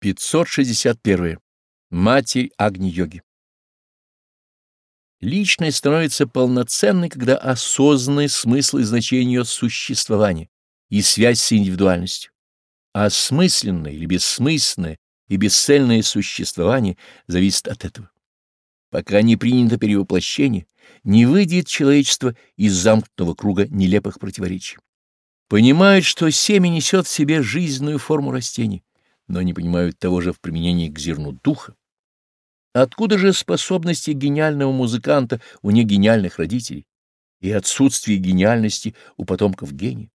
561. Матерь Агни-йоги. Личность становится полноценной, когда осознаны смысл и значение ее существования и связь с индивидуальностью. А смысленное или бессмысленное и бесцельное существование зависит от этого. Пока не принято перевоплощение, не выйдет человечество из замкнутого круга нелепых противоречий. Понимает, что семя несет в себе жизненную форму растений но не понимают того же в применении к зерну духа. Откуда же способности гениального музыканта у негениальных родителей и отсутствие гениальности у потомков гения?